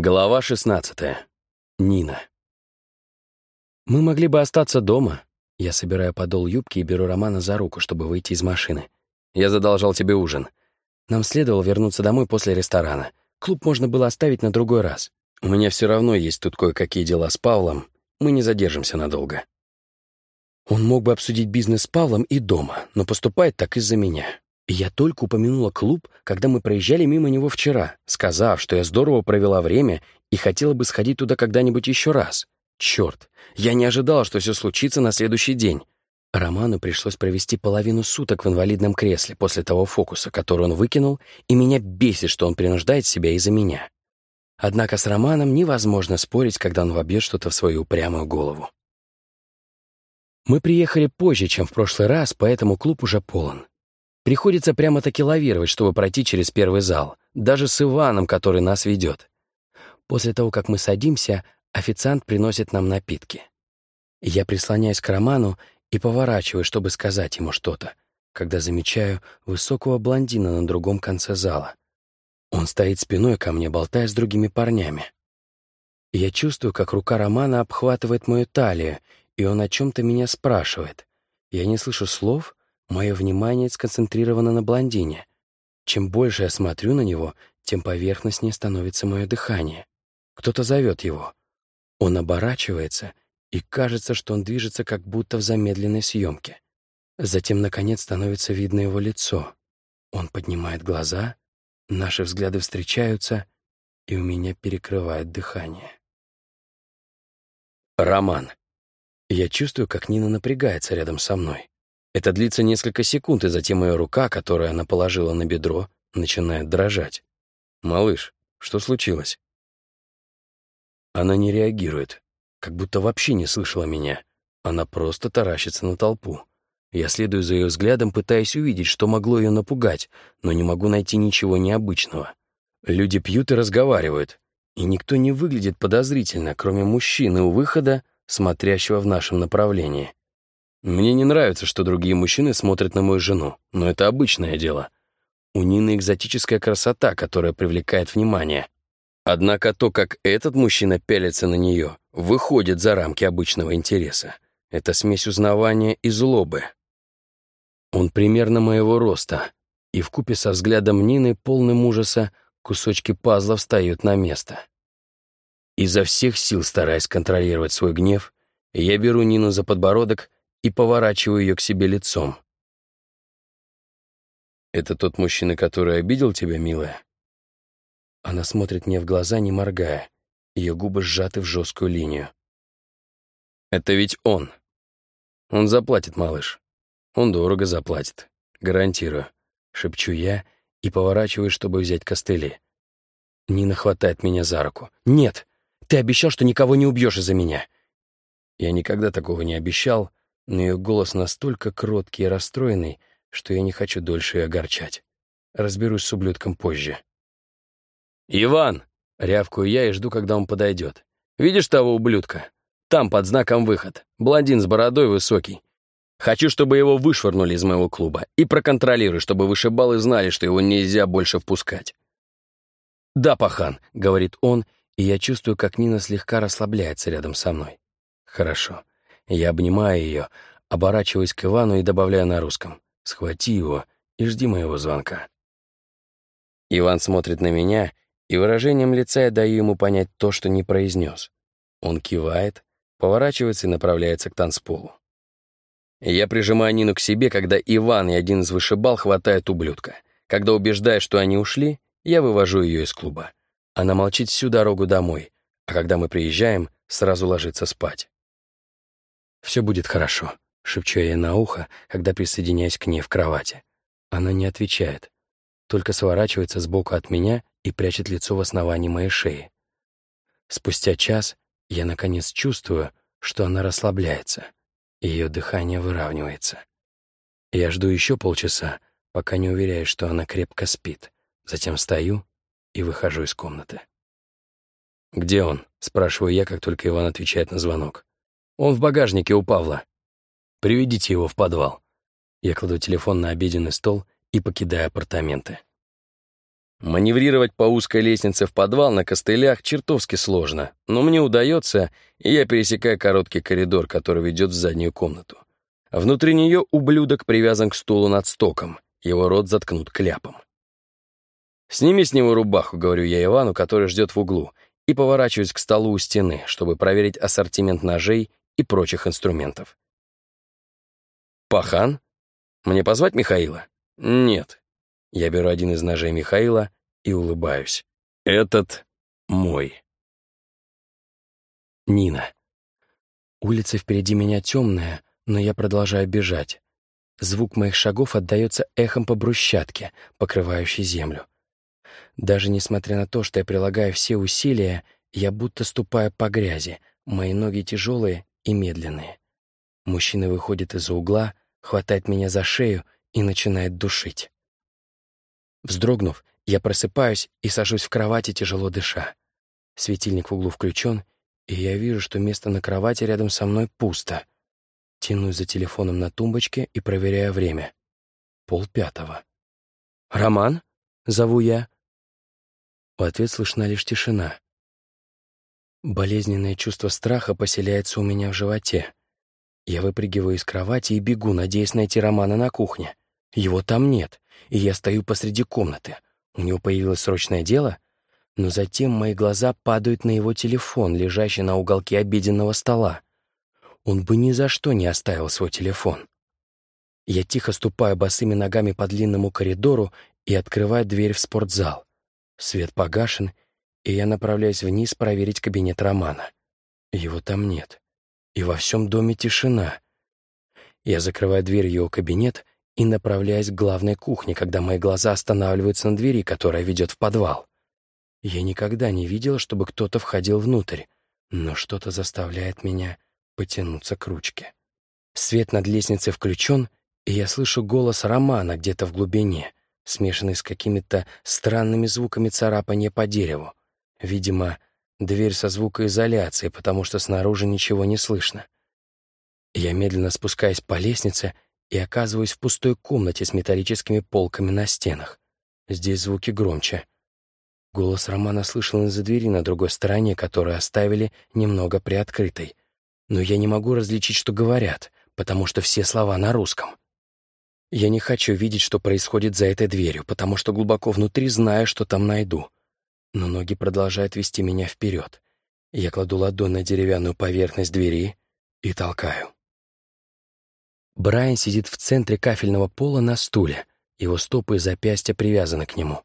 Глава 16. Нина. Мы могли бы остаться дома. Я собираю подол юбки и беру Романа за руку, чтобы выйти из машины. Я задолжал тебе ужин. Нам следовало вернуться домой после ресторана. Клуб можно было оставить на другой раз. У меня все равно есть тут кое-какие дела с Павлом. Мы не задержимся надолго. Он мог бы обсудить бизнес с Павлом и дома, но поступает так из-за меня. Я только упомянула клуб, когда мы проезжали мимо него вчера, сказав, что я здорово провела время и хотела бы сходить туда когда-нибудь еще раз. Черт, я не ожидала, что все случится на следующий день. Роману пришлось провести половину суток в инвалидном кресле после того фокуса, который он выкинул, и меня бесит, что он принуждает себя из-за меня. Однако с Романом невозможно спорить, когда он вобьет что-то в свою упрямую голову. Мы приехали позже, чем в прошлый раз, поэтому клуб уже полон. Приходится прямо-таки лавировать, чтобы пройти через первый зал, даже с Иваном, который нас ведет. После того, как мы садимся, официант приносит нам напитки. Я прислоняюсь к Роману и поворачиваю, чтобы сказать ему что-то, когда замечаю высокого блондина на другом конце зала. Он стоит спиной ко мне, болтая с другими парнями. Я чувствую, как рука Романа обхватывает мою талию, и он о чем-то меня спрашивает. Я не слышу слов, Мое внимание сконцентрировано на блондине. Чем больше я смотрю на него, тем поверхностнее становится мое дыхание. Кто-то зовет его. Он оборачивается, и кажется, что он движется как будто в замедленной съемке. Затем, наконец, становится видно его лицо. Он поднимает глаза, наши взгляды встречаются, и у меня перекрывает дыхание. Роман. Я чувствую, как Нина напрягается рядом со мной. Это длится несколько секунд, и затем ее рука, которую она положила на бедро, начинает дрожать. «Малыш, что случилось?» Она не реагирует, как будто вообще не слышала меня. Она просто таращится на толпу. Я следую за ее взглядом, пытаясь увидеть, что могло ее напугать, но не могу найти ничего необычного. Люди пьют и разговаривают, и никто не выглядит подозрительно, кроме мужчины у выхода, смотрящего в нашем направлении. Мне не нравится, что другие мужчины смотрят на мою жену, но это обычное дело. У Нины экзотическая красота, которая привлекает внимание. Однако то, как этот мужчина пялится на нее, выходит за рамки обычного интереса. Это смесь узнавания и злобы. Он примерно моего роста, и в купе со взглядом Нины, полным ужаса, кусочки пазла встают на место. Изо всех сил стараясь контролировать свой гнев, я беру Нину за подбородок и поворачиваю ее к себе лицом. «Это тот мужчина, который обидел тебя, милая?» Она смотрит мне в глаза, не моргая. Ее губы сжаты в жесткую линию. «Это ведь он. Он заплатит, малыш. Он дорого заплатит. Гарантирую», — шепчу я и поворачиваю, чтобы взять костыли. Нина хватает меня за руку. «Нет! Ты обещал, что никого не убьешь из-за меня!» Я никогда такого не обещал, но ее голос настолько кроткий и расстроенный, что я не хочу дольше ее огорчать. Разберусь с ублюдком позже. «Иван!» — рявкую я и жду, когда он подойдет. «Видишь того ублюдка? Там, под знаком выход. Блондин с бородой высокий. Хочу, чтобы его вышвырнули из моего клуба. И проконтролируй, чтобы вышибалы знали, что его нельзя больше впускать». «Да, пахан», — говорит он, и я чувствую, как Нина слегка расслабляется рядом со мной. «Хорошо. Я обнимаю ее, оборачиваясь к Ивану и добавляю на русском. «Схвати его и жди моего звонка». Иван смотрит на меня, и выражением лица я даю ему понять то, что не произнес. Он кивает, поворачивается и направляется к танцполу. Я прижимаю Нину к себе, когда Иван и один из вышибал хватают ублюдка. Когда убеждаю, что они ушли, я вывожу ее из клуба. Она молчит всю дорогу домой, а когда мы приезжаем, сразу ложится спать. «Все будет хорошо», — шепчу я ей на ухо, когда присоединяюсь к ней в кровати. Она не отвечает, только сворачивается сбоку от меня и прячет лицо в основании моей шеи. Спустя час я, наконец, чувствую, что она расслабляется, и ее дыхание выравнивается. Я жду еще полчаса, пока не уверяюсь, что она крепко спит. Затем встаю и выхожу из комнаты. «Где он?» — спрашиваю я, как только Иван отвечает на звонок. Он в багажнике у Павла. Приведите его в подвал. Я кладу телефон на обеденный стол и покидаю апартаменты. Маневрировать по узкой лестнице в подвал на костылях чертовски сложно, но мне удается, и я пересекаю короткий коридор, который ведет в заднюю комнату. Внутри нее ублюдок привязан к стулу над стоком, его рот заткнут кляпом. «Сними с него рубаху», — говорю я Ивану, который ждет в углу, и поворачиваюсь к столу у стены, чтобы проверить ассортимент ножей и прочих инструментов. «Пахан? Мне позвать Михаила?» «Нет». Я беру один из ножей Михаила и улыбаюсь. «Этот мой». Нина. Улица впереди меня темная, но я продолжаю бежать. Звук моих шагов отдается эхом по брусчатке, покрывающей землю. Даже несмотря на то, что я прилагаю все усилия, я будто ступаю по грязи, мои ноги тяжелые и медленные. Мужчина выходит из-за угла, хватает меня за шею и начинает душить. Вздрогнув, я просыпаюсь и сажусь в кровати, тяжело дыша. Светильник в углу включен, и я вижу, что место на кровати рядом со мной пусто. Тянусь за телефоном на тумбочке и проверяю время. Пол пятого. «Роман?» — зову я. В ответ слышна лишь тишина. Болезненное чувство страха поселяется у меня в животе. Я выпрыгиваю из кровати и бегу, надеясь найти Романа на кухне. Его там нет, и я стою посреди комнаты. У него появилось срочное дело, но затем мои глаза падают на его телефон, лежащий на уголке обеденного стола. Он бы ни за что не оставил свой телефон. Я тихо ступаю босыми ногами по длинному коридору и открываю дверь в спортзал. Свет погашен, и я направляюсь вниз проверить кабинет Романа. Его там нет. И во всем доме тишина. Я закрываю дверь его кабинет и направляюсь к главной кухне, когда мои глаза останавливаются на двери, которая ведет в подвал. Я никогда не видела, чтобы кто-то входил внутрь, но что-то заставляет меня потянуться к ручке. Свет над лестницей включен, и я слышу голос Романа где-то в глубине, смешанный с какими-то странными звуками царапания по дереву. Видимо, дверь со звукоизоляцией, потому что снаружи ничего не слышно. Я медленно спускаюсь по лестнице и оказываюсь в пустой комнате с металлическими полками на стенах. Здесь звуки громче. Голос Романа слышал из-за двери на другой стороне, которую оставили немного приоткрытой но я не могу различить, что говорят, потому что все слова на русском. Я не хочу видеть, что происходит за этой дверью, потому что глубоко внутри знаю, что там найду. Но ноги продолжают вести меня вперед. Я кладу ладонь на деревянную поверхность двери и толкаю. Брайан сидит в центре кафельного пола на стуле. Его стопы и запястья привязаны к нему.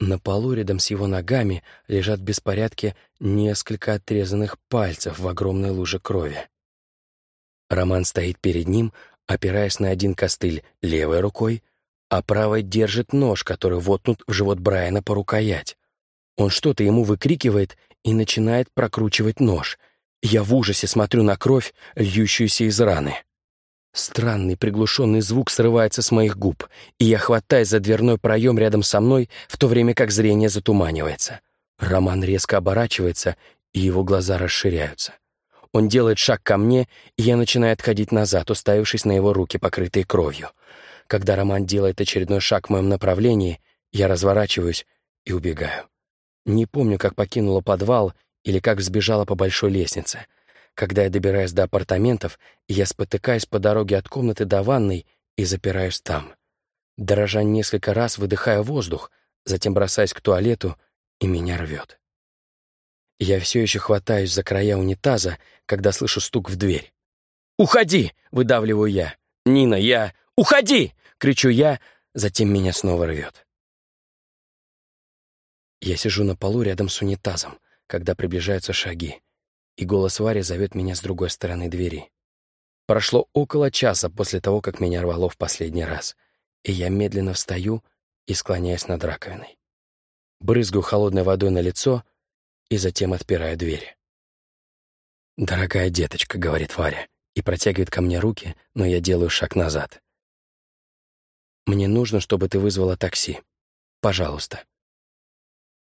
На полу рядом с его ногами лежат в беспорядке несколько отрезанных пальцев в огромной луже крови. Роман стоит перед ним, опираясь на один костыль левой рукой, а правой держит нож, который воткнут в живот Брайана по рукоять. Он что-то ему выкрикивает и начинает прокручивать нож. Я в ужасе смотрю на кровь, льющуюся из раны. Странный приглушенный звук срывается с моих губ, и я хватаюсь за дверной проем рядом со мной, в то время как зрение затуманивается. Роман резко оборачивается, и его глаза расширяются. Он делает шаг ко мне, и я начинаю отходить назад, уставившись на его руки, покрытые кровью. Когда Роман делает очередной шаг в моем направлении, я разворачиваюсь и убегаю. Не помню, как покинула подвал или как сбежала по большой лестнице — когда я добираюсь до апартаментов, я спотыкаюсь по дороге от комнаты до ванной и запираюсь там. Дрожа несколько раз выдыхаю воздух, затем бросаюсь к туалету, и меня рвет. Я все еще хватаюсь за края унитаза, когда слышу стук в дверь. «Уходи!» — выдавливаю я. «Нина, я... Уходи!» — кричу я, затем меня снова рвет. Я сижу на полу рядом с унитазом, когда приближаются шаги и голос Вари зовет меня с другой стороны двери. Прошло около часа после того, как меня рвало в последний раз, и я медленно встаю и склоняюсь над раковиной. Брызгаю холодной водой на лицо и затем отпираю дверь. «Дорогая деточка», — говорит Варя, и протягивает ко мне руки, но я делаю шаг назад. «Мне нужно, чтобы ты вызвала такси. Пожалуйста».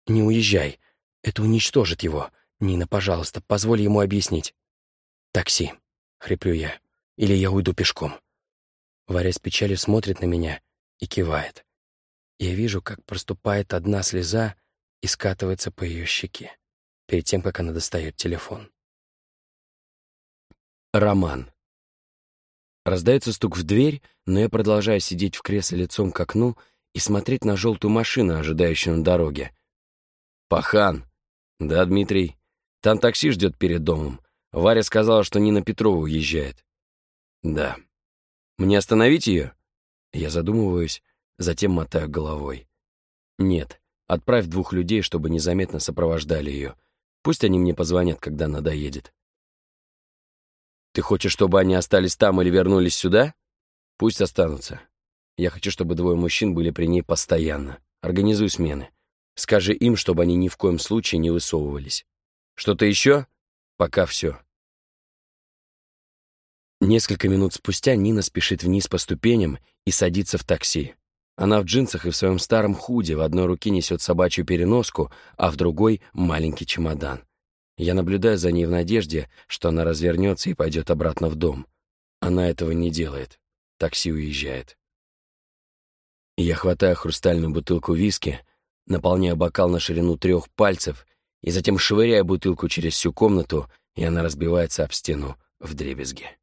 «Не уезжай. Это уничтожит его. «Нина, пожалуйста, позволь ему объяснить». «Такси», — хриплю я, — «или я уйду пешком». Варя с печалью смотрит на меня и кивает. Я вижу, как проступает одна слеза и скатывается по ее щеке, перед тем, как она достает телефон. Роман. Раздается стук в дверь, но я продолжаю сидеть в кресле лицом к окну и смотреть на желтую машину, ожидающую на дороге. «Пахан!» «Да, Дмитрий. Там такси ждет перед домом. Варя сказала, что Нина Петрова уезжает». «Да. Мне остановить ее?» Я задумываюсь, затем мотаю головой. «Нет. Отправь двух людей, чтобы незаметно сопровождали ее. Пусть они мне позвонят, когда надоедет». «Ты хочешь, чтобы они остались там или вернулись сюда?» «Пусть останутся. Я хочу, чтобы двое мужчин были при ней постоянно. Организуй смены. Скажи им, чтобы они ни в коем случае не высовывались. Что-то еще? Пока все». Несколько минут спустя Нина спешит вниз по ступеням и садится в такси. Она в джинсах и в своем старом худе, в одной руке несет собачью переноску, а в другой — маленький чемодан. Я наблюдаю за ней в надежде, что она развернется и пойдет обратно в дом. Она этого не делает. Такси уезжает. Я хватаю хрустальную бутылку виски, наполняю бокал на ширину трех пальцев и затем швыряю бутылку через всю комнату, и она разбивается об стену в дребезге.